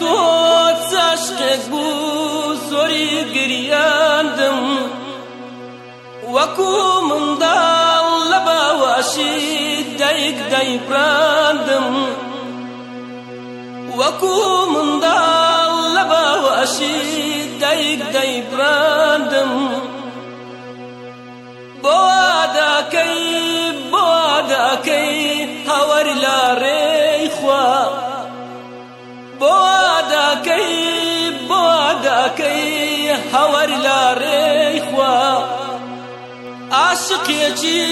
تۆ چا شتێک بوو زۆری گریاندم وەکو منداڵ لە باواشی دایک دایپراندم وەکو منداڵ لە باواشی دایک دایپراندم بۆ داکەی بۆ داکەی هەوەری لارێ هەوەر لە ڕێخوا عاشقێکی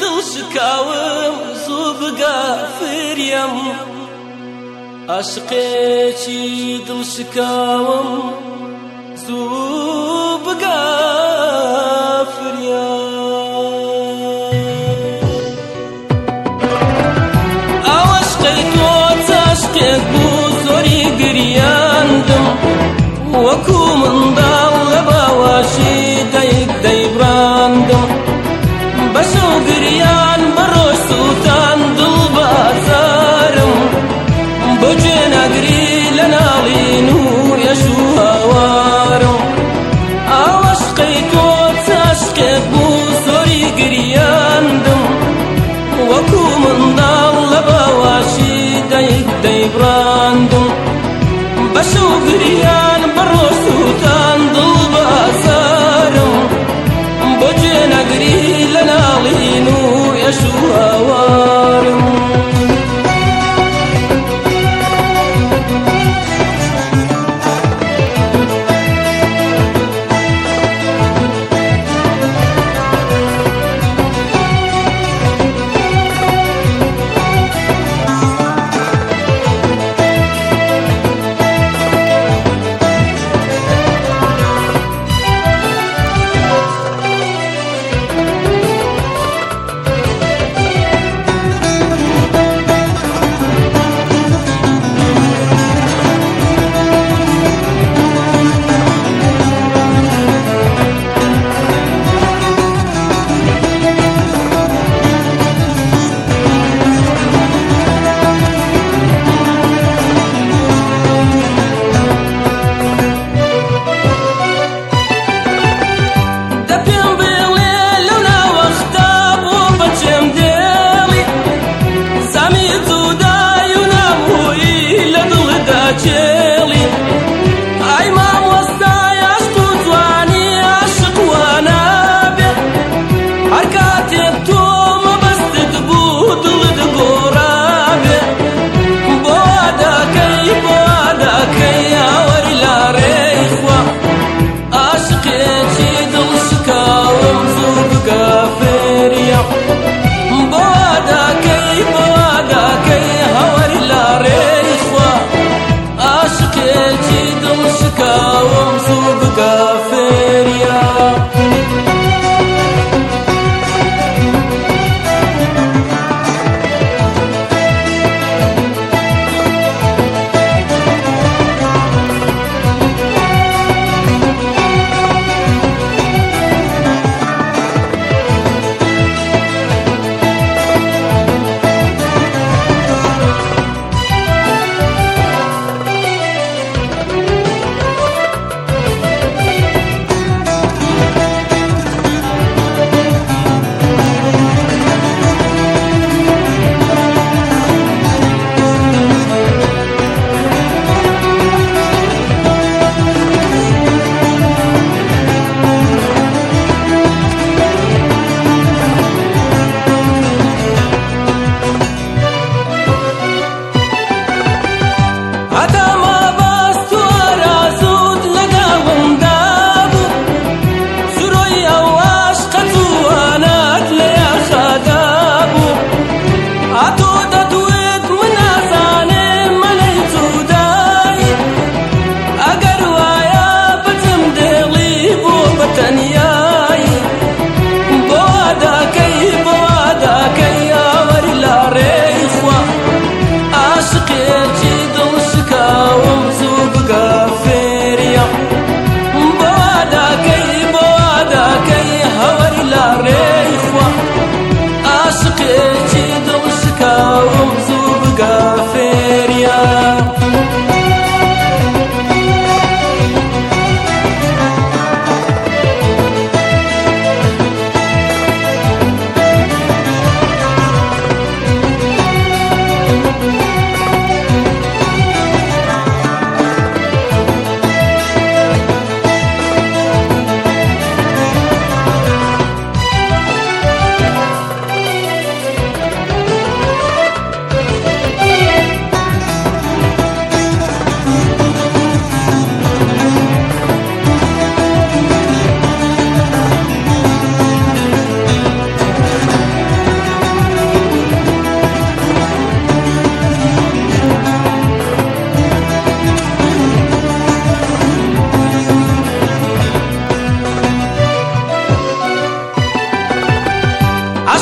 دڵشکاوم زوو بگە فریم عاشقێکی دڵشکاوم زوو بگە براندو بشوف ريال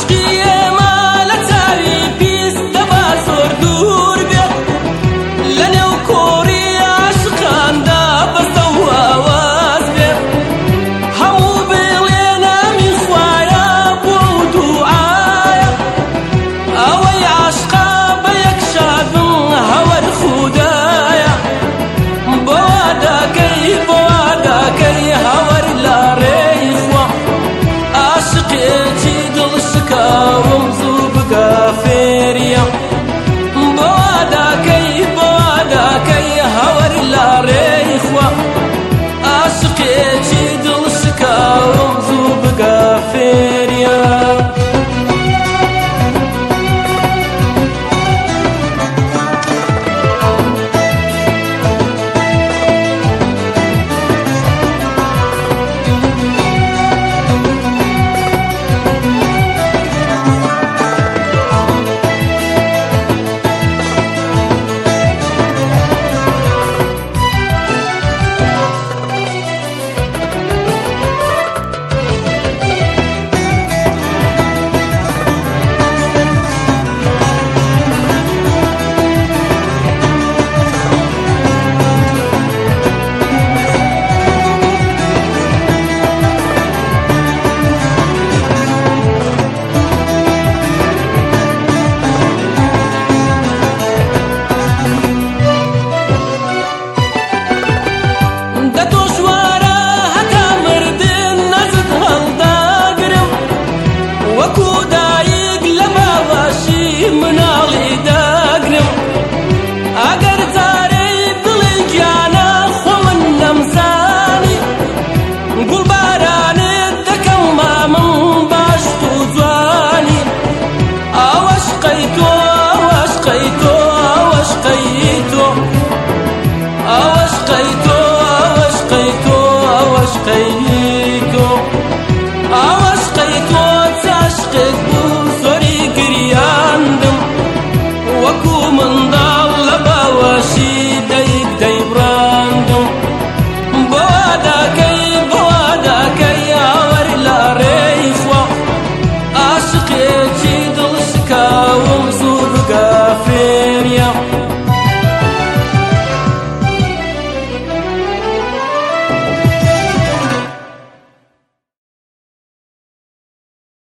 Do you?